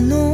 canon.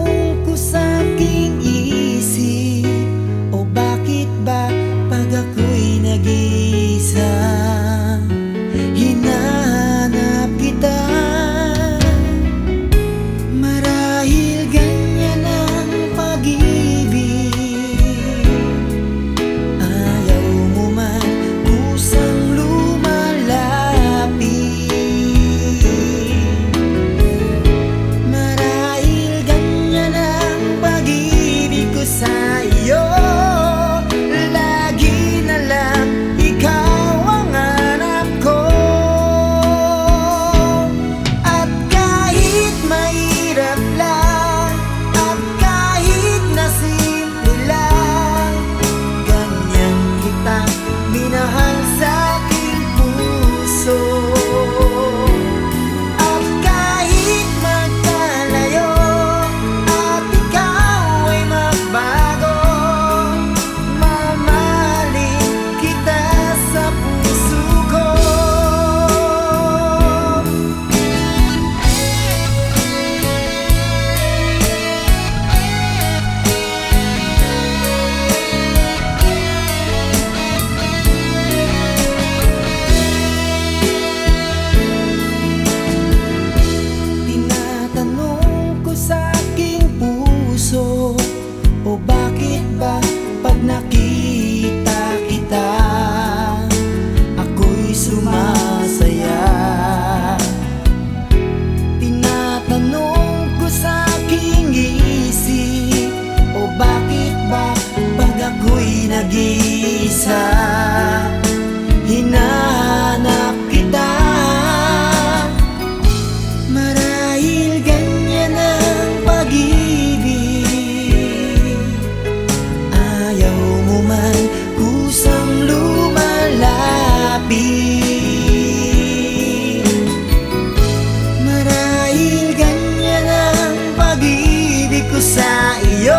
iyo